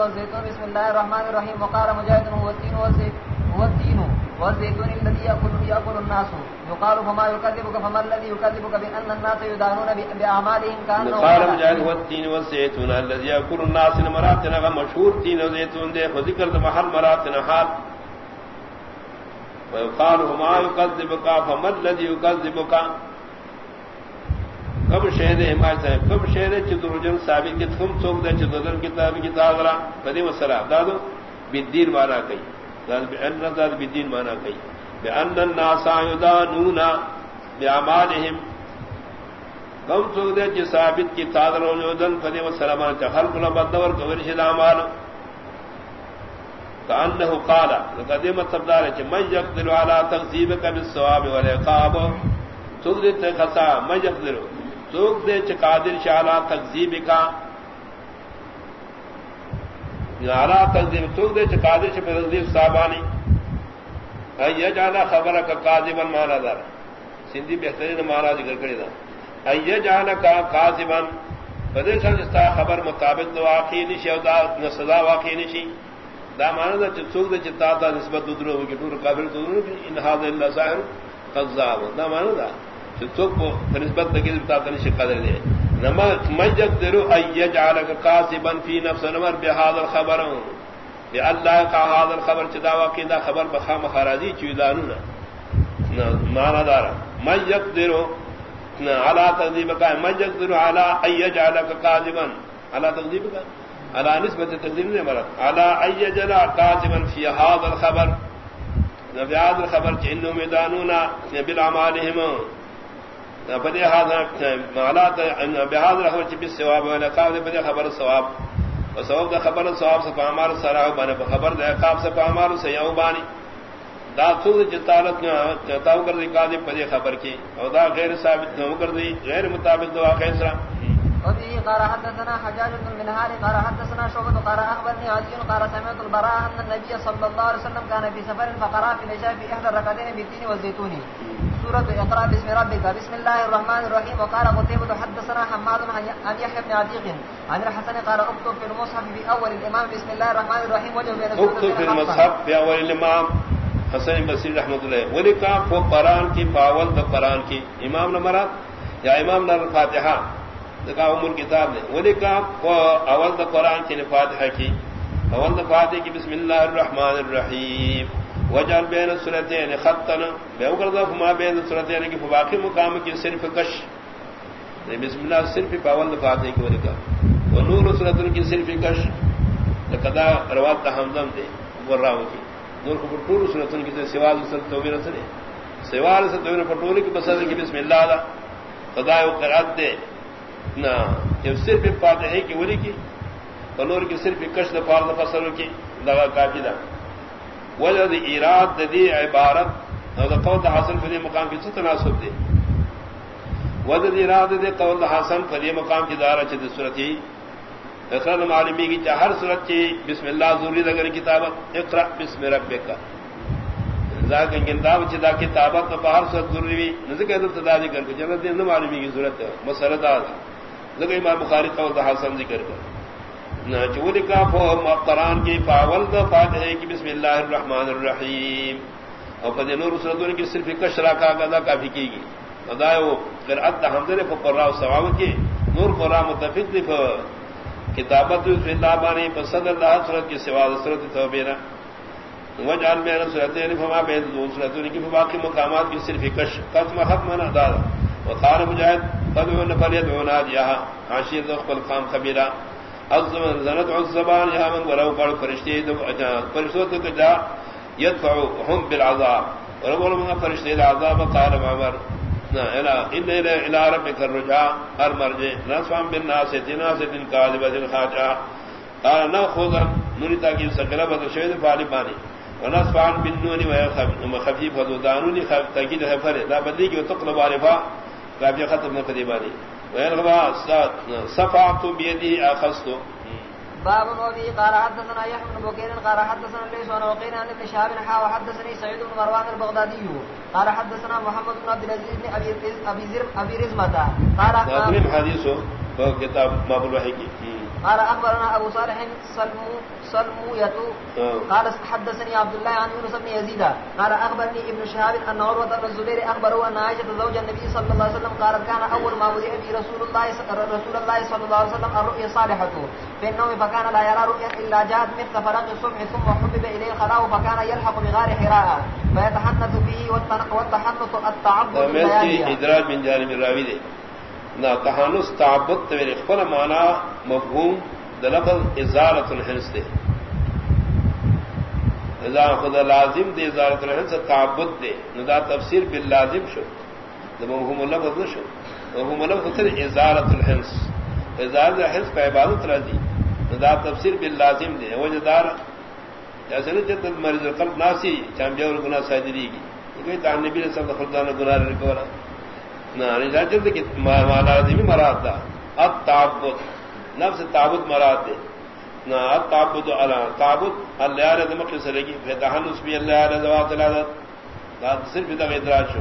والزيتون بسم الله الرحمن الرحيم وقال مجاهد هو الدين هو الدين والزيتون الذي يأكل, يأكل الناس. يقال فما يكذبك فما الذي يكذبك بأن الناس يدانون بأعمالهم كأنه قال مجاهد هو الدين والزيتون الذي يأكل الناس مراتنا مشهور دين وزيتون دي وذكر محل مراتنا حال. ويقال فما يكذبك فما الذي يكذبك کب شہر حمایت ہے کب شہر چترجن ثابت کی تم چوک دے چترجن کتاب کی تاغرا کدی وسرا، دادو بدین مانا کئی۔ داد بان داد بدین مانا کئی۔ بان الناس یدانون باعمالهم کم چوک دے چ ثابت کی تاغرا وجودن کدی وسرا ما چہل کلا بدور کور شد اعمال کانه قال قدیم مطلب تبدار چ من یقدر علی تکذیبک بالثواب والعقاب چوک دے خطا من یقدر سوک دے چقادر شالا تقزیب کا۔ نارا تقزیب سوک دے چقادر شاہ تقزیب صاحبانی۔ ایا جانا خبر کا قاضبن مانا دار۔ سندھی بہترین مانا ذکر کرے دا۔ ایا جانا کا قاضبن بدر شاہ جستا خبر مطابق دو واقعی نشی او دا سزا واقعی نشی۔ دا مانا دا چسوک دے چتا تا نسبت دودرو ہوگی دور قابل دودرو انہا دے اللہ ظاہر قضاب دا مانا دا۔ نسبت قدر دے۔ نما مجد درو ایجعلک قاسبا فی نفس نمر بهذا الخبر کہ اللہ کا هذا الخبر چدا واقعہ خبر بخا مخارازی چیدانو مانا دارا۔ مجد درو على تقدیب کا مجد درو على ایجعلک قاسبا على تقدیب کا؟ على نسبت تقدیم نے مرد على ایجعل قاسبا فی هذا الخبر نبی هذا الخبر چنو میدانونا بالعمالهم بدے حالات بحاد رحم چپی ثواب نقاب دے بدے خبر ثواب و ثواب دا خبر ثواب سے پامار سرا بانے خبر دے عقاب سے پامار سیاو بانی دا سود جتالت تاو کر دی قاضی پدے خبر کی. اور دا غیر ثابت نہ کر دی غیر مطابق دو واقع سرا. وفي قال حدثنا حجاج بن منهار قال حدثنا شعبة قال أخبرني علي قال سمعت البراء أن النبي صلى الله عليه وسلم كان في سفر فقرأ في العشاء في إحدى الركعتين بالدين والزيتون. سورة اقرأ باسم ربك. بسم الله الرحمن الرحيم. وقال قتيبة حدثنا حماد عن يحيى بن عتيق عن الحسن قال اكتب في المصحف في أول الإمام بسم الله الرحمن الرحيم. وجه بين اكتب في المصحف في أول الإمام حسن بصیر رحمۃ اللہ ولی کا وہ قرآن کی پاول دا قرآن کی. امام نہ مراد یا امام نہ فاتحہ. کا ام کتاب نے ولی کا اول دا قرآن کی فاتحہ کی اول دا فاتحہ کی بسم اللہ الرحمن الرحیم. وجال بین سورتین خطن. بے وکردا فما بین سورتین کی فواقی مقام کی صرف کش. بسم اللہ صرف پاول فاتحہ کی ولکا و نور سورتن کی صرف کش. لقدا روات دا حمدم دے وراو کی نور کو پٹور سورتن کی سوال سورت توبیر سنے سوال سے توبیر پٹور کی بسد کی بسم اللہ دا خدا و قرات دے نہ جب صرف فاتحہ کی ولی کی نور کی صرف کش دفار دفصل کی، لگا کافی دا۔ وجد ایراد دی عبارت قول حسن فدی مقام کی تناسب دے وجد ایراد دے قول حسن فدی مقام کی دارا چد صورتی اقرا معلومی کی چاہ ہر صورت کی بسم اللہ ضروری اگر کتابت اقرا بسم ربک۔ ذاکر کتاب چدا کتابت تو باہر صورت ضروری بھی نذکر ابتدا ذکر کو جنت دے معلومی کی ضرورت ہے مسئلہ دا ذکر امام بخاری قول حسن ذکر کر نہ چولی کا قرآن کی پاول دا فاتحہ کی بسم اللہ الرحمن الرحیم۔ اور فضی نور سردون کی صرف کشرا کا گدا کافی کی گی ادا وہ پھر اد حمدر قرا ثواب کی۔ نور قرآ متفق لف کتابت فی اللہ بانی صدر اللہ صورت کی سوا صورت تو وجعل میں صورت فما بین دو صورتوں کی باقی مقامات کی صرف کش قسم حق منا دار۔ وقال مجاہد فدعو نفر يدعو ناجیہا عاشیر دو قبل قام خبیرہ زنت الزبان یا من ولو قال فرشتے فرشتوں کو جا يدفعهم بالعذاب. ورب من فرشتے العذاب قال عمر الى ان الى ربك الرجاء المرجع نصفا بالناس تناس كاذبه خاطئه قال ناخذ نريد ان سكلبه شهد فالباني ونصفا بالنون وخفيف ودانوني خفيف تاكيد خفر. لا بدي تقلب عارفا قابل ختم نقديباني صفعت بيدي اخذت باب وفي قال حدثنا يحيى بن بكير قال حدثنا ليس وانا وقيل عن ابن شهاب حا وحدثني سعيد بن مروان البغدادي قال حدثنا محمد بن عبد العزيز بن ابي ابي زر ابي رزمه قال حديثه كتاب باب الوحي قال اخبرنا ابو صالح سلمو سلموية قال حدثني عبد الله عن يونس بن يزيد. قال اخبرني ابن شهاب ان عروة بن الزبير اخبره ان عائشة زوج النبي صلى الله عليه وسلم قالت كان اول ما وضع به رسول الله رسول الله صلى الله عليه وسلم الرؤيا صالحة. في النوم فكان لا يرى رؤيا الا جاءت مثل فرق الصبح ثم حبب اليه الخلاء فكان يلحق بغار حراء. فيتحنث به والتحنث التعبد ادراج من جانب الراوي نہ تحانس تعبد میرے خپل معنی مفہوم دلفظ ازالت الحنس دے۔ ازار خدا لازم دے ازالت الحنس تعبد دے۔ ندا تفسیر باللازم شو۔ مفہوم اللفظ نشو۔ مفہوم اللفظ تر ازالت الحنس۔ ازالت الحنس پہ عبادت رضی ندا تفسیر باللازم دے۔ وجہ دار جیسے نا جد مریض القلب ناسی چامبیا اور گناہ سادری کی یہ کہ نبی نے سب خردان گناہ مراد تھا اب تابت نفس تابت مراد دے۔ نہ اب تابت تابت اللہ مکھ سے لگی۔ بھی اللہ زوات صرف تک ادراج شو۔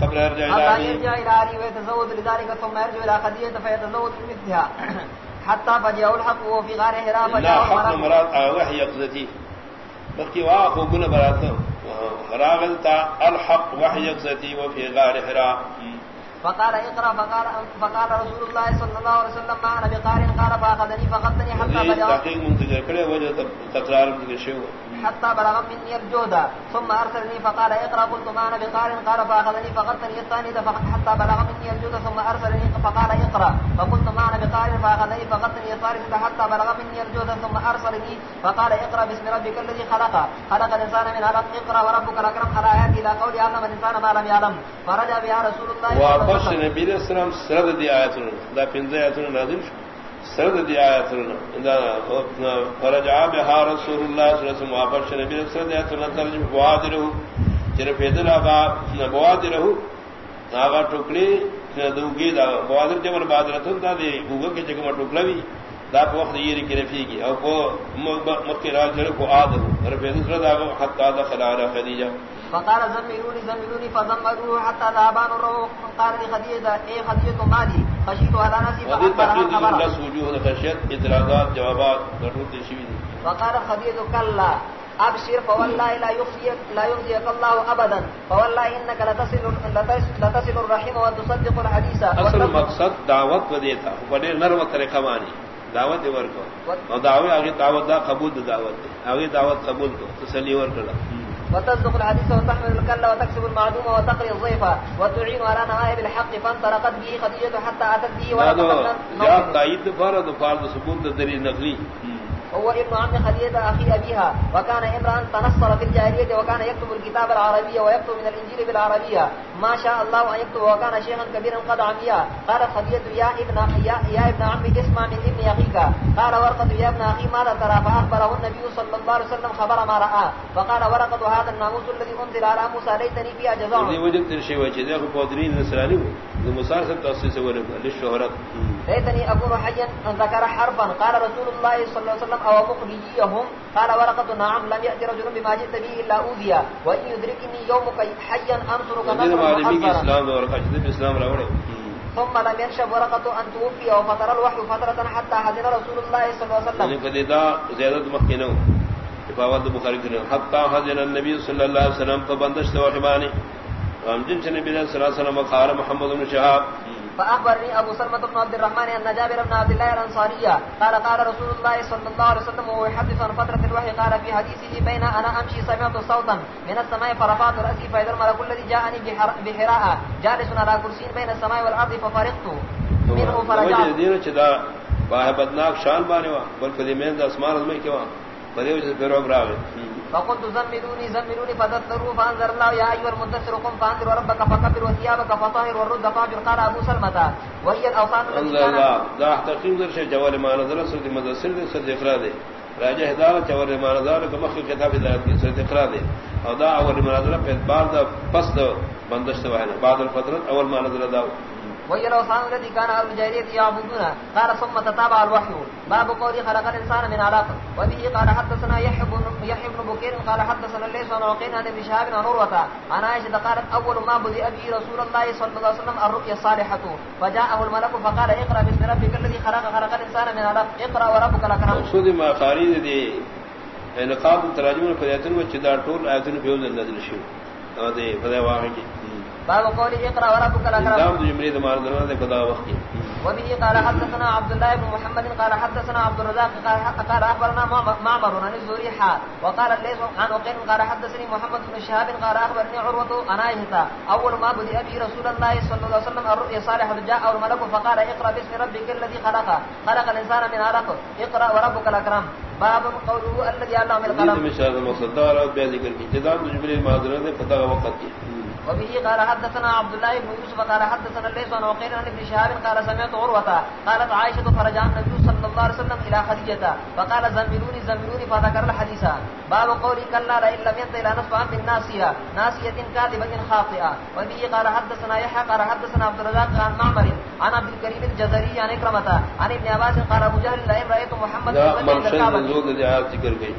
قبل يرجع الى الى ويتزود لذلك ثم يرجع الى خديجه فيتزود مثلها۔ حتى فجاء الحق وهو في غار حراء فجاء مراد وحي راغلتا الحق وفي غار حراء۔ فقال اقرا فقال فقال رسول الله صلى الله عليه وسلم ما انا بقارئ؟ قال فاخذني فقدني حتى بلغ تحقيق حتى بلغ مني الجهد، ثم ارسلني فقال اقرا قلت ما انا بقارئ؟ قال فاخذني فقدني الثاني حتى بلغ مني الجهد، ثم ارسلني فقال اقرا فقلت ما انا بقارئ؟ فاخذني فقدني الثالث حتى بلغ مني الجهد، ثم ارسلني فقال اقرا باسم ربك الذي خلق. خلق الانسان من علق اقرا وربك الاكرم على ايات الى قول علم الانسان ما لم يعلم. فرجع بها رسول الله واپس نبی علیہ السلام سرد دی آیتن دا پنزے آیتن نازل شو. سرد دی آیتن دا فرجع بها رسول اللہ صلی اللہ علیہ وسلم. واپس نبی علیہ السلام آیتن ترجم بوادرہو. چر پیدل آبا بوادرہو. آغا ٹکلی دوگی دا بواد رہو بوادر جمر بادرتن دا دی گوگا کی چکم ٹکلوی دا پا وقت یہ رکی رفی کی. او پا مکی راج جرکو آدھو. رفیدل سرد آگا حتی دخل آرہ خدیجہ. فقال زملوني زملوني فضمروه حتى ذهبان الروح. قال لي خديجة اي خديجة مالي خشيت على نفسي فأخبرها الناس وجوه خشيت ادراغات جوابات ضرورت شويد فقال خديجة كلا ابشر فوالله لا يخزيك لا يخزيك الله ابدا فوالله انك لتصل لتصل الرحم وتصدق الحديث اصل مقصد دعوت ودیتا بڑے نرم طریقہ مانی دعوت اور دعوت اگے دعوت دا قبول دعوت اگے دعوت قبول کو تسلی ورکڑا وتصدق الحديث وتحمل الكل وتكسب المعدوم وتقري الضيف وتعين على نوائب الحق فانطلقت به خديجة حتى أتت به ولقد جاء قائد فرد فرد سكون الدليل النقلي هو ابن عم خديجة أخي أبيها وكان امرأ تنصر في الجاهلية وكان يكتب الكتاب العربية ويكتب من الإنجيل بالعربية ما شاء الله أن يكتب وكان شيخا كبيرا قد عميا. قال خديجة يا ابن يا, يا ابن عم اسمع من ابن أخيك. قال ورقة يا ابن أخي ماذا ترى؟ فأخبره النبي صلى الله عليه وسلم خبر ما رأى. فقال ورقة هذا الناموس الذي أنزل على موسى ليتني فيها جزاء. وجدت الشيء وجده قادرين نسراني المصار سب تأسيس للشهرات ليتني أكون حيا ذكر حرفا. قال رسول الله صلى الله عليه وسلم أو مخرجيهم قال ورقة نعم لم يأتي رجل بما جئت به إلا أوذيا وإن يدركني يومك حيا أنصرك نصر محضرا ثم لم ينشب ورقة أن توفي وفتر الوحي فترة حتى حزن رسول الله صلى الله عليه وسلم. فلذا زيادة مخينه فاوض بخاري كريم حتى حزن النبي صلى الله عليه وسلم فبندشت وحباني وامجن النبي صلى الله عليه وسلم وقال محمد بن شهاب. فأخبرني أبو سلمة بن عبد الرحمن أن جابر بن عبد الله الأنصارية قال قال رسول الله صلى الله عليه وسلم وهو يحدث عن فترة الوحي قال في حديثه بين أنا أمشي سمعت صوتا من السماء فرفعت رأسي فإذا الملك الذي جاءني بحراء جالس على كرسي بين السماء والأرض ففرقت منه فرجعت. بدناک شان بانے وا بلکہ میں اسمان میں کیوں بڑے پھر راوے فقلت زملوني زملوني فدثروا فانذر الله يا ايها المدثر قم فانذر ربك فكبر وثيابك فطهر والرد فاجر. قال ابو سلمة وهي الاوصان التي كان الله تقيم ذر شيء جوال ما نظر سر مدثر دے سر اقرا دے. راجہ ہدایت جوال ما نظر کہ مخ کتاب ہدایت کی سر اقرا دے. اور دا اول ما نظر پہ بعد پس بندش تو ہے بعد الفترت اول ما نظر دا وهي الاوثان التي كان اهل الجاهليه يعبدون قال ثم تتابع الوحي باب قول خلق الانسان من علق وبه قال حدثنا يحب يحيى بن بكير قال حدثنا ليس عن عقيل عن ابن شهاب عن عروه عن عائشه قالت اول ما بدأ به رسول الله صلى الله عليه وسلم الرؤيا الصالحه فجاءه الملك فقال اقرا باسم ربك الذي خلق خلق الانسان من علق اقرا وربك الاكرم مقصود ما خارج دي انقاض تراجم فیاتن و چدا ٹول ایتن فیوز نازل شو او دے فدا واحد باب قول اقرا وربك الاكرم نظام جمری دمار دنا دے خدا وقت وبه قال حدثنا عبد الله بن محمد قال حدثنا عبد الرزاق قال اخبرنا معمر عن الزهري حا وقال ليس عن وقيل قال حدثني محمد بن شهاب قال اخبرني عروه عن عائشه اول ما بدا ابي رسول الله صلى الله عليه وسلم الرؤيا صالحه جاء الملك فقال اقرا باسم ربك الذي خلق خلق الانسان من علق اقرا وربك الاكرم باب قوله الذي علم القلم. مثال مقصد دار ذکر کی جدا جبريل معذرہ دے خدا وقت کی وبه قال حدثنا عبد الله بن يوسف قال حدثنا ليس عن وقيل عن ابن شهاب قال سمعت عروة قالت عائشة فرجع النبي صلى الله عليه وسلم إلى خديجة فقال زملوني زملوني فذكر الحديث. باب قولي كلا لئن لم ينت إلى نصف عن ناسية ناسية كاذبة خاطئة. وبه قال حدثنا يحيى قال حدثنا عبد الرزاق عن معمر عن عبد الكريم الجزري عن إكرمة عن ابن عباس قال أبو جهل لئن رأيت محمد ذکر گئی.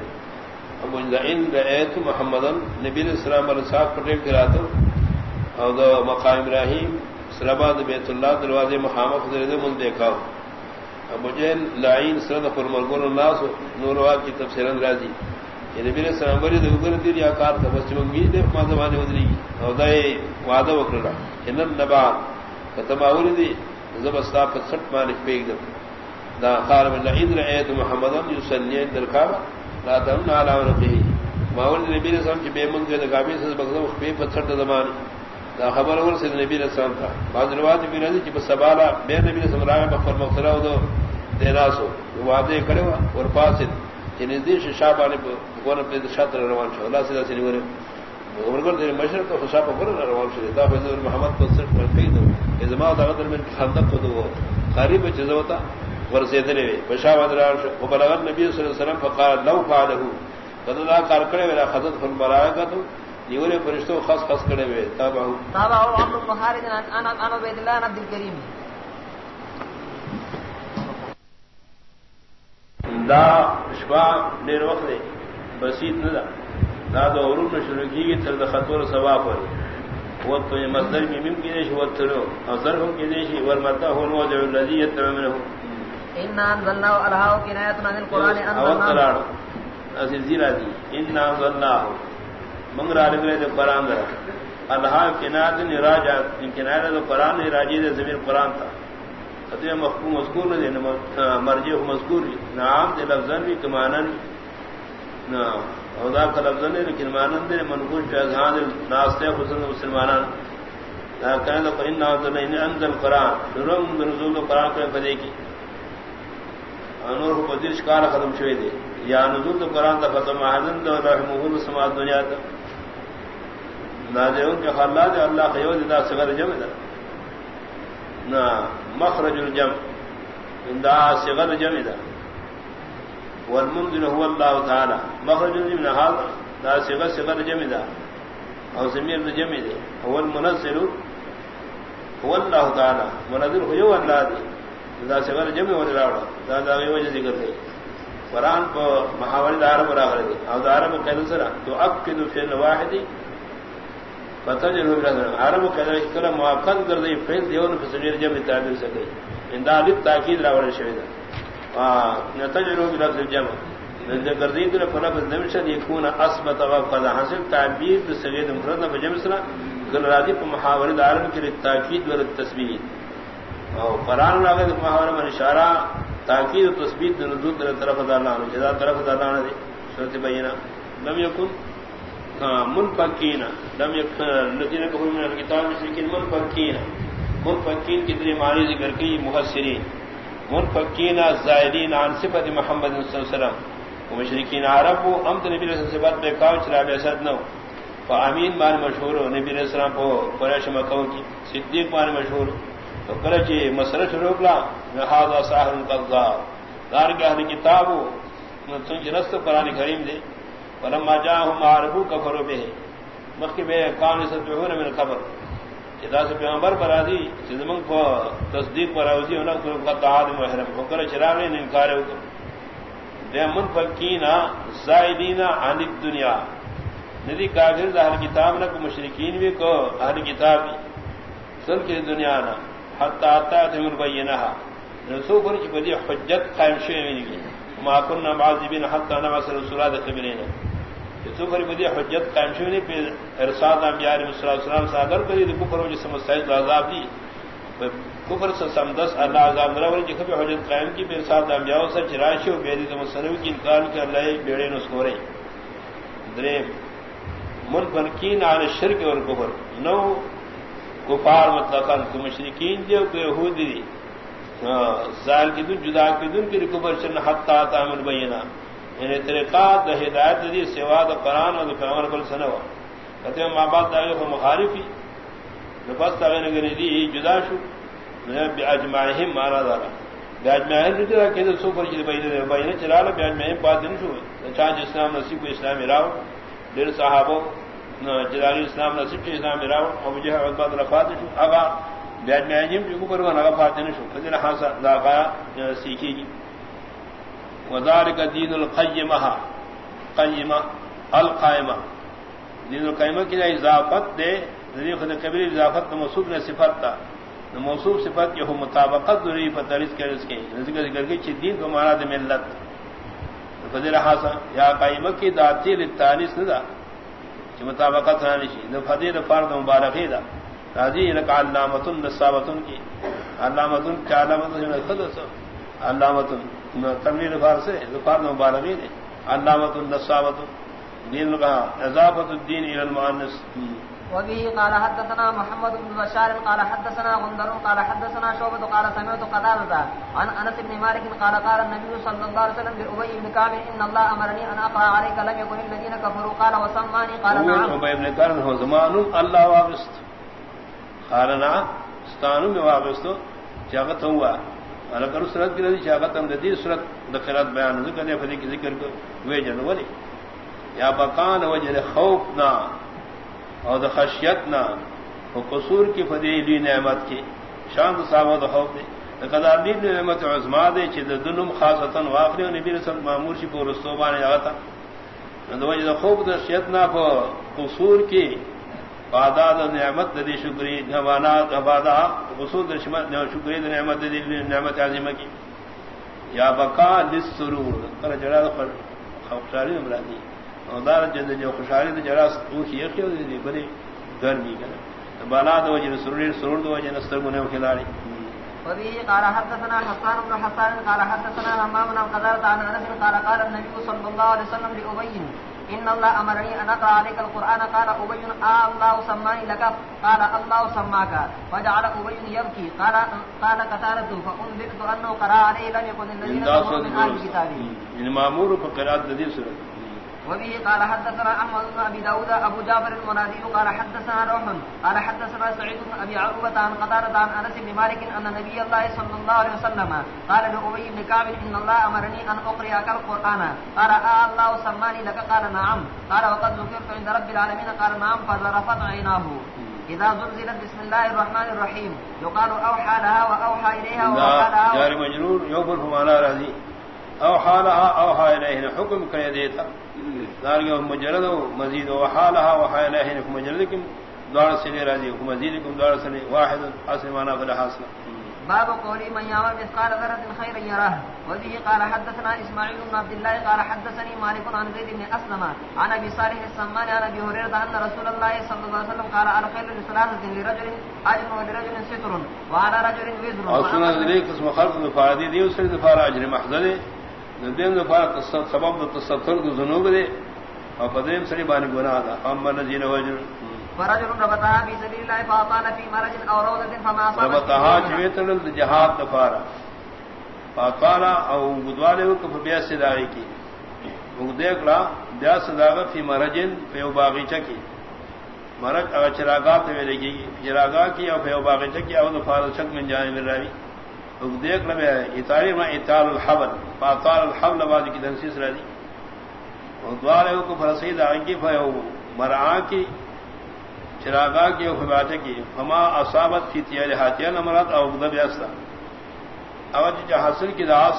ابو لئن رأيت محمدا نبی السلام علیہ السلام پر ریب کراتا او دا مقام ابراہیم، سلاباد بیت اللہ، دروازے محامہ خدر من دیکھا۔ مجھے لعین سرد پر فرمرگون الناس نورواد کی تفسیران راضی۔ یہ نبی علیہ السلام بری دے اگر دیر یا کار تا بس چمک بھی دے، ما زمانے ودری۔ گی او دا وعدہ وکرلا انن نبا فتماولی دی زبستا پت سٹ مالک پیگ دم دا خار من لعین رعیت محمدا یسلین در کعبہ لا تمن علا ورقی۔ ماولی نبی علیہ السلام چی بے من کے دکابی سے بکتا پی پت سٹ زمانی دا خبر اور سے نبی علیہ السلام تھا بعض روایت بھی رہی کہ سبالا بے نبی علیہ السلام راہ مغفر مغفرہ دو دیناسو وعدے کرے وا اور فاسد کہ نزدیک شابانی کو نہ پہ شاطر روان شو. اللہ سے سے نہیں عمر کر دے مشرق تو خشاب پر روان شو. دا حضور محمد کو صرف پر دو کہ زما دا قدر من خندق کو دو قریب جزوتا ور سے دے بشا ودرا شو. وبلغ نبی صلی اللہ علیہ وسلم فقال لو فعله فذا کار کرے ولا خذت فل نیولے فرشتوں خاص خاص کرے ہوئے تابع تابع عمرو بن خالد عن عن عبد الله عبد الكريم دا شوا دیر وقت دے بسیط نہ دا دا میں شروع کی گئی تر دا خطور سوا پر وقت تو یہ مصدر کی مم کی دیشی وقت ترو اور ظرف کی دیشی ورمتا ہو نوضع اللذی یتبع منہو انا انزلناو الہاو کنایتنا من قرآن انزلناو اسی زیرہ دی. انا انزلناو منگ را لگلے دے قرآن در اللہ کنات نراجا کنات دے قرآن نراجی دے زمین قرآن تھا خطوی مخبوم مذکور نہ مرجع مذکور نعام دے لفظن بھی کمانن اودا کا لفظن دے لیکن مانن دے منقول پہ اذہان دے ناستے خصوصا مسلمانان. کہنے دے قرآن ناو دے ان انزل قرآن. نرم نرزول قرآن کو پدے کی. انور کو دل شکار ختم شوی دے. یا نزول قرآن دا ختم احزن دے رحمہ اللہ سماعت دنیا تا. ناظرون کے خلا دے اللہ خیو دا صغر جمع دا۔ نا، مخرج الجمع، دا صغر جمع دا۔ والمنزل هو اللہ تعالی۔ مخرج الجمع نحال دا صغر صغر جمع دا۔ او زمیر دا جمع دے هو المنزل هو اللہ تعالی۔ منزل هو اللہ دے دا صغر جمع ہونے راوڑا۔ دا دا وجہ ذکر دے قرآن کو محاوری دارب راغر دے او دارب قیدل سرا۔ تو اکدو فی الواحدی فتجر ہو رہا عرب کہا کلا موافقت کر دی فیل دیون فسمیر جب تعبیر سے گئی ان دالب تاکید راوڑ شوید نتجر ہو بلفظ الجمع نزد کر دی کلا فلفظ نمشد یکون اثبت وقضا حاصل تعبیر بسغید مفردنا بجمع سرا کل راضی پا محاورد عرب کے لیے تاکید ورد تثبیت اور قرآن راگے تو محاورد اشارہ تاکید و تثبیت نزود در طرف دارنا جدا طرف دارنا دے. صورت بینا لم یکن منفقین. لم یکن الذين كفروا من الكتاب مشركين منفقین. منفقین کی دری معنی ذکر کی محسرین منفقین الزائدین عن صفت محمد صلی اللہ علیہ وسلم. ومشرکین عرب و امت نبی علیہ السلام صفت بے کاو چلا بے اسد نو. فامین مان مشہور و نبی علیہ السلام کو قریش مکہ کی، صدیق مان مشہور تو کرچ مسئلہ شروع کلا نہذا ساحر قذاب دار کے اہل کتاب تنج رست قرآن کریم دے. ولما جاءهم عربو كفروا به. مخي به كان يسبحون من القبر ادا سے پیغمبر پر آدھی چزمنگ کو تصدیق پر آوزی ہونا قطعات محرم. کو کر چراغ نے انکار ہو دے من زائدینا عن الدنیا. ندی کافر اہل کتاب نہ کو مشرکین بھی کو اہل کتاب سن کی دنیا نہ حتا آتا تم البینہ رسول پر کی بدی حجت قائم شوی نہیں ما كنا معذبين حتى نبعث رسولا خبرين سفر بدی حجت قائم شوی نہیں، پھر ارسال انبیاء علیہ السلام سے اگر کوئی کفر ہو جس مستحق عذاب دی۔ کفر سے سمدس اللہ عذاب نہ ورے کہ حجت قائم کی، پھر ساتھ انبیاء سے چرائش ہو بیری تو مسلم کی انکار کر اللہ بیڑے نس کو درے من فنکین عن الشرک اور کفر نو، کفار مطلقاً تو مشرکین جو کہ یہودی دی۔ ہاں، زال کی دن، جدا کی دن کی کفر چن حتا تعمل بینا یعنی طریقہ دا ہدایت دی سوا دا قرآن اور پیغمبر بل سنوا کہتے ہیں ماں باپ داغے کو مخالفی. نفس داغے نگری دی جدا شو. بی اجماعہم مانا دارا بیاجماعہم نہیں تیرا کہ سو پر چلی بہنے دے بہنے چلا لے بیاجماعہم بات دن شو. چانچ اسلام نصیب کو اسلامی راو. دیر صحابوں جلالی اسلام نصیب چی اسلامی راو. ابو جہاں عدبات رفات شو. اگا بیاجماعہم جو پر ون اگا فاتن شو فضل حاصل دا قایا سیکھی گی وذلك دین القیمہ قیمہ القائمہ دین القیمہ کی اضافت دے ذریع خود قبری اضافت موصوف نے صفت تھا موصوف صفت کی ہو مطابقت ذریع فترس کے رزق ذکر ذکر کی چھ دین کو مانا دے ملت. فضل حسن یا قائمہ کی ذاتی للتانیس ندا چھ مطابقت رانی شی نو فضل فرد مبارکی دا. راضی لک علامتن نصابتن کی، علامتن کیا علامتن خود علامتن تنویر فارسے ذکار مبالغی نے علامت النصابت دین کا اضافت الدین الى المؤنث۔ وبه قال حدثنا محمد بن بشار قال حدثنا غندر قال حدثنا شعبة قال سمعت قتادة عن انس بن مالك قال قال النبي صلى الله عليه وسلم لأبي بن كعب ان الله امرني ان اقرا عليك لم يكن الذين كفروا۔ قال وسماني قال نعم۔ ابي بن كعب هو زمان الله واغست۔ قال نعم استانوا بواغست جاءت هو انا کر سرت کی ندی شاغت ہم ندی سرت دخلات بیان ذکر نے فدی کی ذکر کو وے جن ولی یا بقان وجہ خوف نہ اور خشیت نہ وہ قصور کی فدی دی نعمت کی شان صاحب و خوف دے قدر دی نعمت عظما دے چ دنم خاصتا واخری نبی رسول مامور شی پور استوبان آتا نو وجہ خوف د خشیت نہ قصور کی باداد نعمت دی شکری نوانات بادا غسول شمت شکری نعمت دی نعمت عظیمہ کی. یا بقا للسرور. کر جڑا پر خوشحالی مرادی دار جند جو خوشحالی تے جڑا تو کی یقین دی بڑی گرمی کرے بالا دو جن سرور سرور دو جن استر گنے کھلاڑی. وبه قال حدثنا حسان بن حسان، قال حدثنا همام بن قدر عن انس، قال قال النبي صلى الله عليه وسلم لأبي ان الله امرني ان اقرا عليك القران قال ابي آه الله سماني لك قال الله سماك وجعل ابي يبكي قال قال قتالت فانذرت انه قرا عليه لم يكن الذين من الكتاب ان مامور فقرات ذي سوره وبه قال حدثنا احمد بن ابي داود ابو جعفر المنادي قال حدثنا روح قال حدثنا سعيد بن ابي عروبه عن قتاده عن انس بن مالك ان النبي الله صلى الله عليه وسلم قال لابي بن كعب ان الله امرني ان اقرئك القران قال، آه الله سماني لك قال، نعم. قال، وقد ذكرت عند رب العالمين. قال، نعم فظرفت عيناه. اذا زلزلت بسم الله الرحمن الرحيم، يقال اوحى لها واوحى اليها وقال جار مجرور يوبل فمانا رضي اوحى لها اوحى اليه حكم كان يديتا دارگی مجرد مزید و حالها و حالها مجرد کم دوار سلی راضی و مزید کم دوار سلی واحد اصل مانا فلا حاصل. باب قولی من یعمل مثقال ذرة خيرا يراه وبه قال حدثنا اسماعيل بن عبد الله قال حدثني مالك عن زيد بن اسلم عن ابي صالح السمان عن ابي هريره ان رسول الله صلى الله عليه وسلم قال الخير لثلاثه لرجل اجر ولرجل ستر وعلى رجل وزر. اصلا ذلك اسم خلق الفادي دي وسر دفار اجر محضر دین دفار سبب تصدر ذنوب دے اور فدیم سری بانی گناہ دا. اما نزین وجر فرجل ربطها في سبيل الله فاطال في مرج او فما اصابت ربطها جویتن جہاد دفارا فاطالا او گدوالے وقف بیا صداغی کی. وہ دیکھ لا بیا صداغا فی مرجن فیو باغیچہ کی مرج اگر چراغا تو لگی گی چراغا کی او فیو باغیچہ کی او دفار شک من جانے من راوی. وہ دیکھ لے اتاری میں اتال الحبل، فاطال الحبل بازی کی دنسیس رہی دوارے کو فرسید آگی فیو مرعا کی چراغا کی اور خباٹے کی۔ ہما اصابت کی تیار ہاتھیہ نمرات اور اگدب یاستا اوج جا حاصل کی داس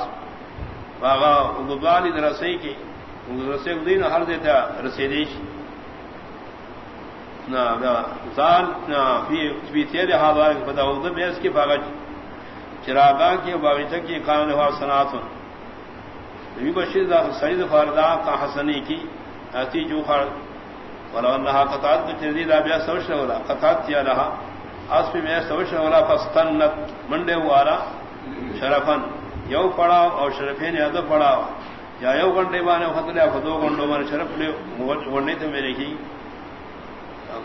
باغا اگدوالی درسی کی رسے اگدین ہر دیتا رسیدیش زان فی تیار ہاتھ پتا اگدب یاس کی باغا جی۔ چراغا کی باغیچہ کی قانون ہوا سناتن بشیر سعید فاردا کا حسنی کی اتی جو خر ولو انها قطعت تردید ابیا سوش ولا قطعت یا لها. اس میں سوش ولا فاستنت، منڈے وارا شرفن یو پڑا اور شرفین یاد پڑا. یا یو گھنٹے بانے خطر یا دو گھنٹوں میں شرف لے وڑنے تے میرے کی.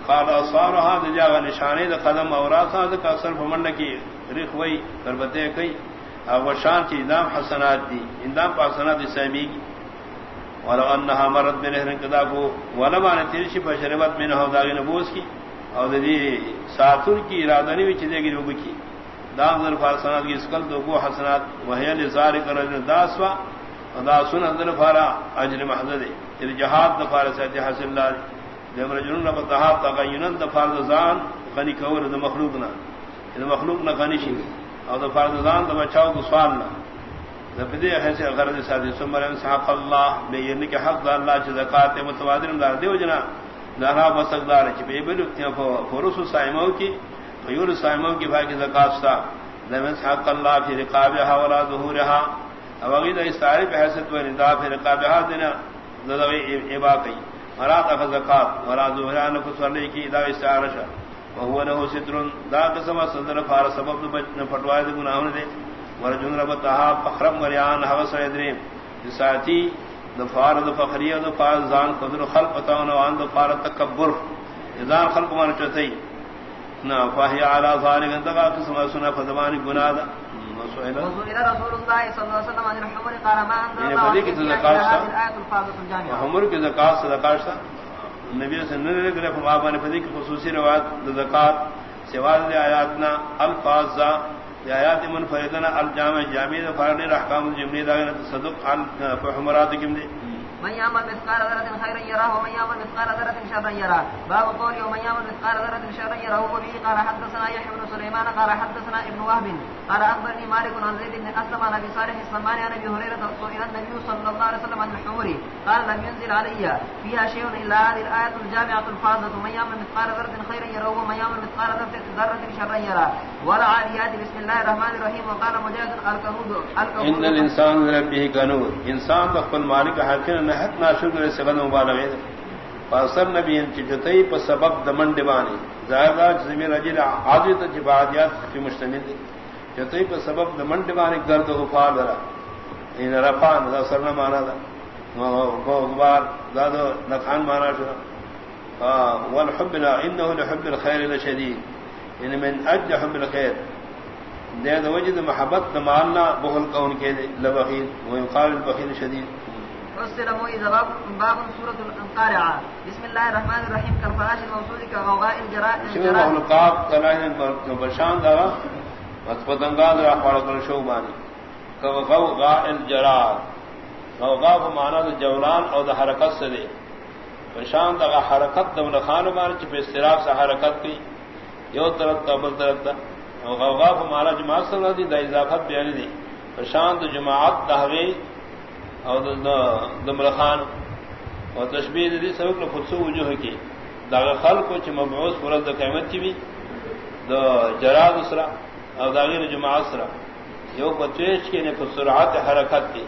قال صارها دجا نشانے دا قدم اورا تھا کا صرف منڈ کی. رخ وئی کربتے کئی اور شان کی اندام حسنات دی اندام پاسنات اسلامی کی ولو انها مرت بنهر كذابو ولما نتيشي فشربت منه داغ نبوس کی. اور دی ساتر کی ارادہ نہیں وچ دے گی روب کی دام در فارسنات کی اسکل دو کو حسنات، وهي لزار کرن داسوا ادا سن اندر فارا اجر محدد ال جہاد دفار سے حاصل اللہ جب رجلن بتها تغینن دفار زان غنی کور د مخلوقنا مخلوق نہ غنی شي او دفار زان د بچاو د سوال نہ نفدی ایسے غرض سادی سمرن صحق اللہ بے یہ کہ حق دا اللہ چ زکات متوادر دار دیو جنا دارا مسقدار چ بے بل فرس سائمو کی فیور سائمو کی بھائی کی زکات سا لمن حق اللہ فی رقابها ولا ظهورها او غید استعاری پہ حیثیت و ندا فی رقابها دینا ذوی ابا کی مراد اف زکات ولا ظهورها نہ کچھ ورنے کی دا استعارہ وهو له ستر. دا قسم صدر فار سبب پٹوائے گناہوں دے ورجن ربتها فخرم مریان حوس ادریم ساتھی دفار دفخری دفار زان قدر خلق تاون وان دفار تکبر. زان خلق مان چتئی نا فہی علی ذالک. انتقا قسم سنا فدمان گناہ دا رسول الله صلى الله عليه وسلم عن الحمر قال ما انزل الله حمر کی زکات صدقات تھا نبی سے نظر علیہ وسلم نے فرمایا نے کی خصوصی روایت زکات سوال آیاتنا الفاظ آیات منفردنا الجامع جامع فارن احکام الجملی دا تصدق عن فحمرات کم دی من يعمل مثقال ذرة خيرا يراه ومن يعمل مثقال ذرة شرا يراه. باب قول ومن يعمل مثقال ذرة شرا يراه. وبه قال حدثنا يحيى بن سليمان، قال حدثنا ابن وهب، قال اخبرني مالك عن زيد بن اسلم عن ابي صالح السمان عن ابي هريره سئل النبي صلى الله عليه وسلم عن الحمر قال لم ينزل علي فيها شيء الا هذه الايه الجامعه الفاضله من يعمل مثقال ذرة خيرا يراه ومن يعمل مثقال ذرة شرا يراه. والعاديات بسم الله الرحمن الرحيم. وقال مجاهد الكنود ان الانسان ربه كنود. انسان بخل مالك حقنا نحت ناشکر سے غد مبالغ فاصر نبی ان کی جتئی پر سبب دمن ڈبانی زیادہ زمین اجل عادت جبادیات کی مشتمل دی جتئی پر سبب دمن ڈبانی درد غفار درا ان رفان دا سرنا مانا دا۔ غبار داد نقان مانا شو والحب لا انه لحب الخير لشديد ان من اجل حب الخير دے دو وجد محبت مالنا بخل کون کے لبخیل ويقال البخيل شديد باب سورة القارعة. بسم الله الرحمن الرحيم. كالفراش الموصول كغوغاء الجراء شنو مخلوقات كلاهن بشان دغه پتنگا درا پڑ کر شو بانی. كغوغاء الجراء غوغاء بمعنى الجولان او د حرکت سے دے بشان دغه حرکت د خان بان چې په استراف سے حرکت کی. یو طرف قبل طرف دا غوغاء بمعنى جماعت سره دي د اضافت بیان دي بشان د جماعت دهوی او دمرخان اور تشبیر دی سبق نے خود وجوہ کی داغ خل کو چ مبعوث فرض د قیمت کی بھی دا جراد اسرا اور داغیر جماعت اسرا یو بتویش کے نے سرعت حرکت کی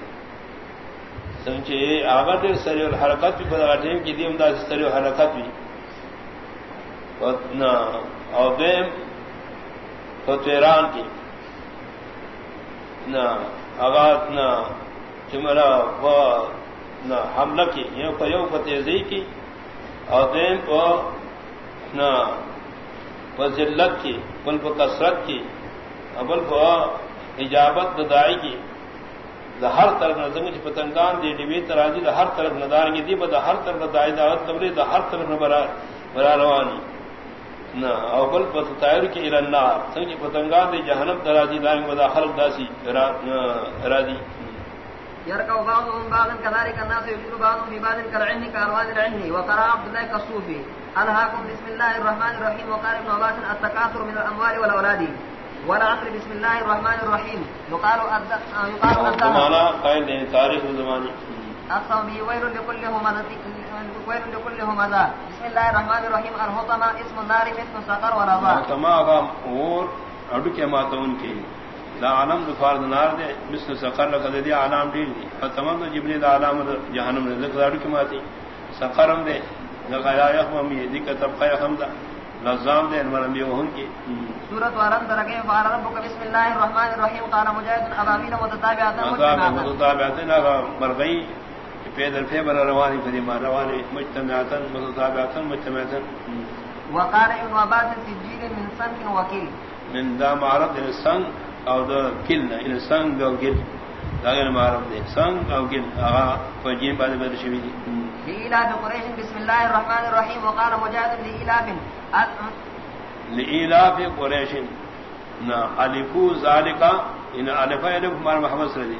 سمجھے آگا دیر سری حرکت بھی بدا ٹیم کی دیم دا سری حرکت بھی اور دیم فتویران کی نہ آغاز نہ چمرا و نہ حملہ کی یوں کو یوں فتیزی کی، اور دین کو نہ ذلت کی، بل کو کثرت کی ابل کو اجابت دائی کی۔ دا ہر طرف نظم کی پتنگان دی ڈبی تراجی دا ہر طرف ندار کی دی، بدا ہر طرف دائی دعوت قبری دا ہر طرف برا برا روانی۔ نہ اول پتائر کی النار۔ سنگ پتنگان دی جہنم تراجی دائیں بدا خلق داسی راضی يركب بعضهم بعضا كذلك الناس يجر بعضهم في بعض كالعن العن وقرأ عبد الله كالصوفي. ألهاكم بسم الله الرحمن الرحيم؟ وقال ابن عباس التكاثر من الأموال والأولاد. والعصر بسم الله الرحمن الرحيم. يقال يقال زمانہ قائل تاریخ زمانی الصومي ويل لكل همزة ويل لكل همزة. بسم الله الرحمن الرحيم. الهطمة اسم النار مثل سقر ونظار تمام اور اڈو کے ماتون کی لا عالم دفار نار دے مثل سقر لقد دی عالم دی فتمام جبری دا عالم جہنم نے ذکر اڈو کے ماتی سقرم دے لگایا یخم یہ دی کتب خیا حمدہ نظام دے انور انبیاء وہن کی سورت وارم درکے فار ربک بسم اللہ الرحمن الرحیم قال مجاہد ابامین متتابعات متتابعات مرغی پیدل فیبر روانی فریما روانی مجتمعات متتابعات مجتمعات وقال ابن عباس سجیل من سنگ وکیل۔ من دا معرض السنگ او دا کل ان سنگ او گل داغن معرض دے سنگ او گل اغا فجین بعد بعد شوی دی. لإلاف قريش بسم الله الرحمن الرحيم وقال مجاهد لإلاف لإلاف قريش نا الفو ذالک ان الف الف مار محمد صلی اللہ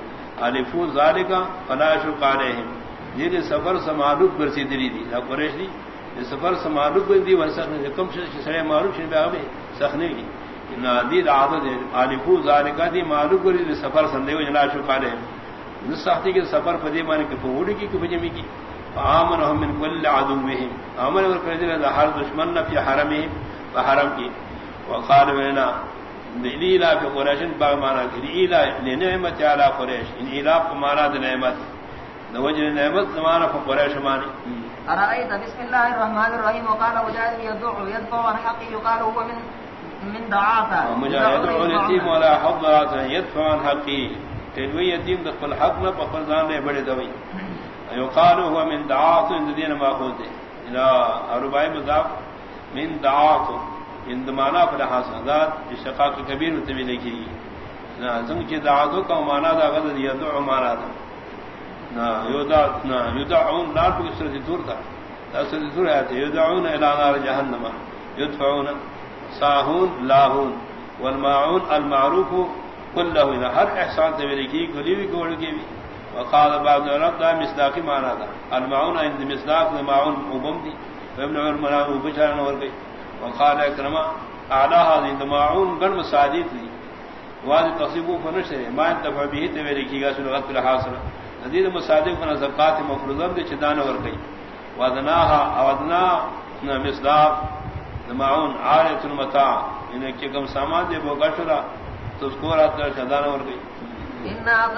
علیہ الفو ذالک فلا شق علیہم. یہ سفر سمالوک برسی دلی دی. نا قریش دی. سفر سمالوک بندی ورسخ نے کم سڑے معروف شن بے سخنے نا دی عادت الفو ذالک دی معلوم بری سفر سندے جنا شق علیہم سختی کے سفر پدی مان کے پوڑی کی کبجمی کی۔ آمن من كل عدو بهم آمن اور کہتے ہیں ہر دشمن فی حرم حرم کی۔ وقال وینا لیلا فی قریش باغ مانا کہ لیلا لنعمت علی قریش۔ ان الا مانا د نعمت۔ نوجر نعمت زمانہ فی قریش مانی ارائیت بسم اللہ الرحمن الرحیم، وقال مجاہد يدعو يدفع عن حق يقال هو من من دعاتا مجاہد اليتيم ولا حضرات يدفع عن حقی تدوی یتیم دخل حق نہ پکڑ دان لے بڑے دوی يقال هو من دعات الذين ما خذ الى اربع مضاف من دعات ان دمانا پر حسادات شقاق کبیر متوی لکھی نا زم کی دعاتو کا مانا دا غد یدعو مانا دا. نا نا یدعون لا تکسر دور تھا تاسر دور ہے. یدعون الى نار جہنم. يدفعون ساهون لاهون والماعون، المعروف كله ہر احسان تے لکھی کلی بھی کوڑ کے بھی۔ وقال بعض العلماء دا مصداقی معنی دا۔ المعون عند مصداق المعون مبم دی۔ وابن عمر منام وبشار اور گئی۔ وقال اکرما اعلی هذه المعون غن مساجد دی۔ واد تصيبو فنشر ما انتفع به تے لکھی گا سن غت الحاصل حدیث مساجد فن زکات مفروضہ دے چدان اور گئی۔ وادناها اودنا مصداق نماون عارت المتاع یعنی ان کے کم سامان دے وہ گٹرا تو اس کو رات کر چدان اور گئی۔